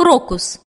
крокус.